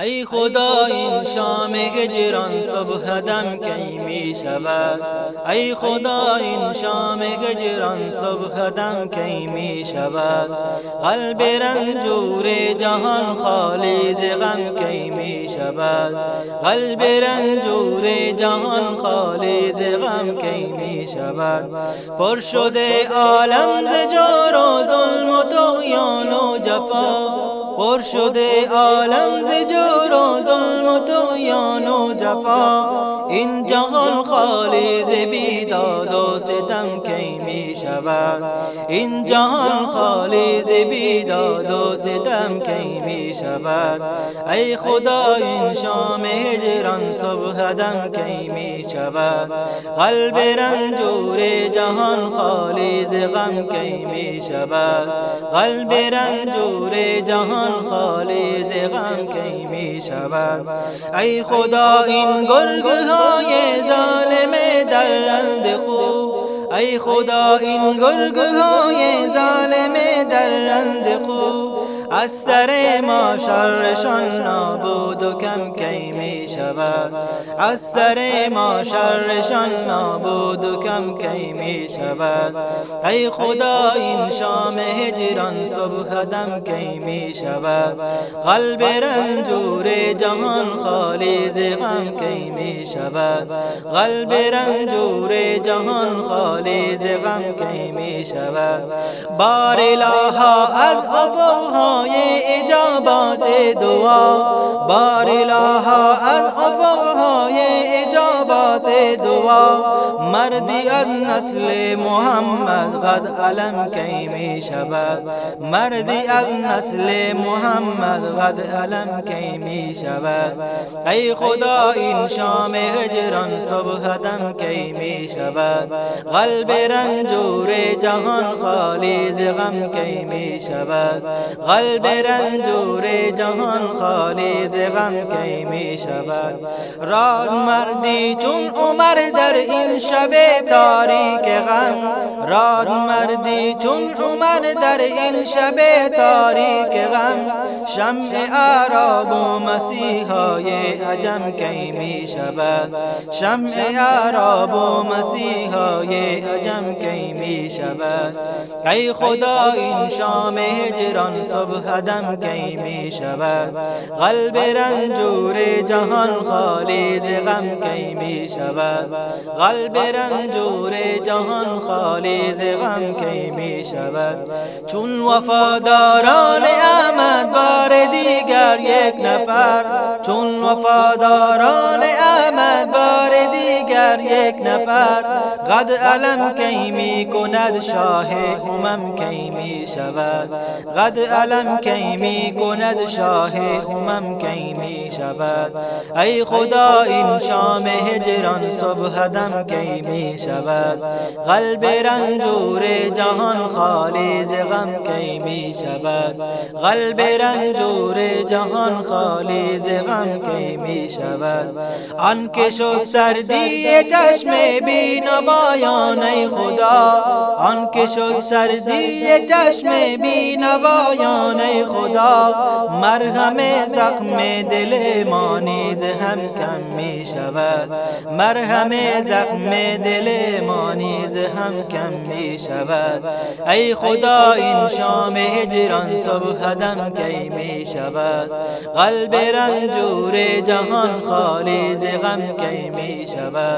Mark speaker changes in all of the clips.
Speaker 1: ای خدا این شام هجران صبح دم کی می شود؟ ای خدا این شام هجران صبح دم کی می شود؟ قلب رنجور جهان خالی ز غم کی می شود؟ قلب رنجور جهان خالی ز غم کی می شود؟ پر شده عالم ز جور و ظلم و طغیان و جفا. پر شده عالم ز جور و ظلم و طغیان و جفا. این جهان خالی ز بیداد و ستم کی شود این جهان خالی ز بیداد و ستم کی می شود ای خدا این شام هجران صبح دم کی می شود قلب رنجور جهان خالی ز غم کی می شود قلب رنجور جهان جهان خالد غم کی می شود ای خدا این گرگ های ظالم درند خوب ای خدا این گرگ های ظالم درند خوب. از سر ما شرشان نابود و کم کی می شود. از سر ما شرشان نابود و کم کی می شود. ای خدا این شام هجران صبح دم کی می شود. قلب رنجور جهان خالی ز غم کی می شود. قلب رنجور جهان خالی ز غم کی می شود. بار الها از افوها های اجابات دعا بار الها دعا مردی از نسل محمد قد علم کی می شود. مردی از نسل محمد قد علم کی می شود. ای خدا این شام هجران صبح دم کی می شود. قلب رنجور جهان خالی ز غم کی می شود. قلب رنجور جهان خالی ز غم کی می شود. راد مردی چون عمر در این شب تاریک غم. راد مردی چون عمر در این شب تاریک غم. شمع عرب و مسیحای عجم کی می شود؟ شمع عرب و مسیحای عجم کی می شود؟ ای خدا این شام هجران صبح دم کی می شود؟ قلب رنجور جهان خالی ز غم کی می شود؟ قلب رنجور جهان خالی ز غم کی می شود چون وفاداران احمد بار دیگر یک نفر چون وفاداران احمد بار دیگر یک نفر قد علم کی می کند شاه امم کی می شود؟ قد علم کی می کند شاه امم کی می شود؟ ای خدا این شام هجران صبح دم کی می شود؟ قلب رنجور جهان خالی ز غم کی می شود؟ قلب رنجور جهان خالی ز غم کی می شود؟ آن که سردی چشم بی نوایان ای خدا. آن که شد سردی چشم بی نوایان ای خدا. مرهم زخم دل ما نیز هم کم می شود. مرهم زخم دل ما نیز هم کم می شود. ای خدا این شام هجران صبح دم کی می شود؟ قلب رنجور جهان خالی ز غم کی می شود؟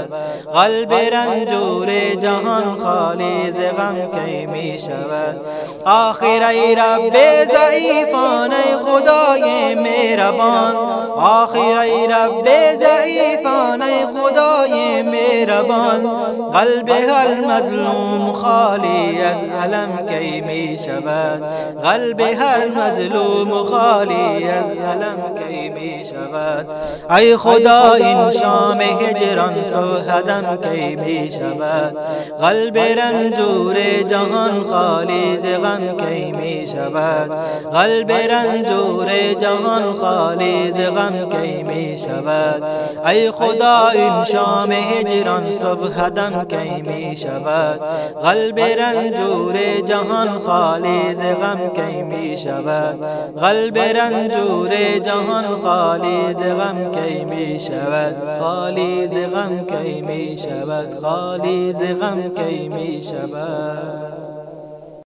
Speaker 1: قلب رنجور جهان خالی ز غم کی می شود آخر ای رب ضعیفان ای خدای مهربان. آخر ای رب ضعیفان ای خدای مهربان. قلب هر مظلوم خالی از علم کی می شود قلب هر مظلوم خالی از علم کی می شود ای خدا این شام هجران صبح دم کی می شود قلب رنجور جهان خالی ز غم کی می شود قلب رنجور جهان خالی ز غم کی می شود ای خدا این شام هجران صبح دم کی می شود قلب رنجور جهان خالی ز غم کی می شود قلب رنجور جهان خالی ز غم کی می شود خالی ز غم کی می شود خالی ز غم کی می شود؟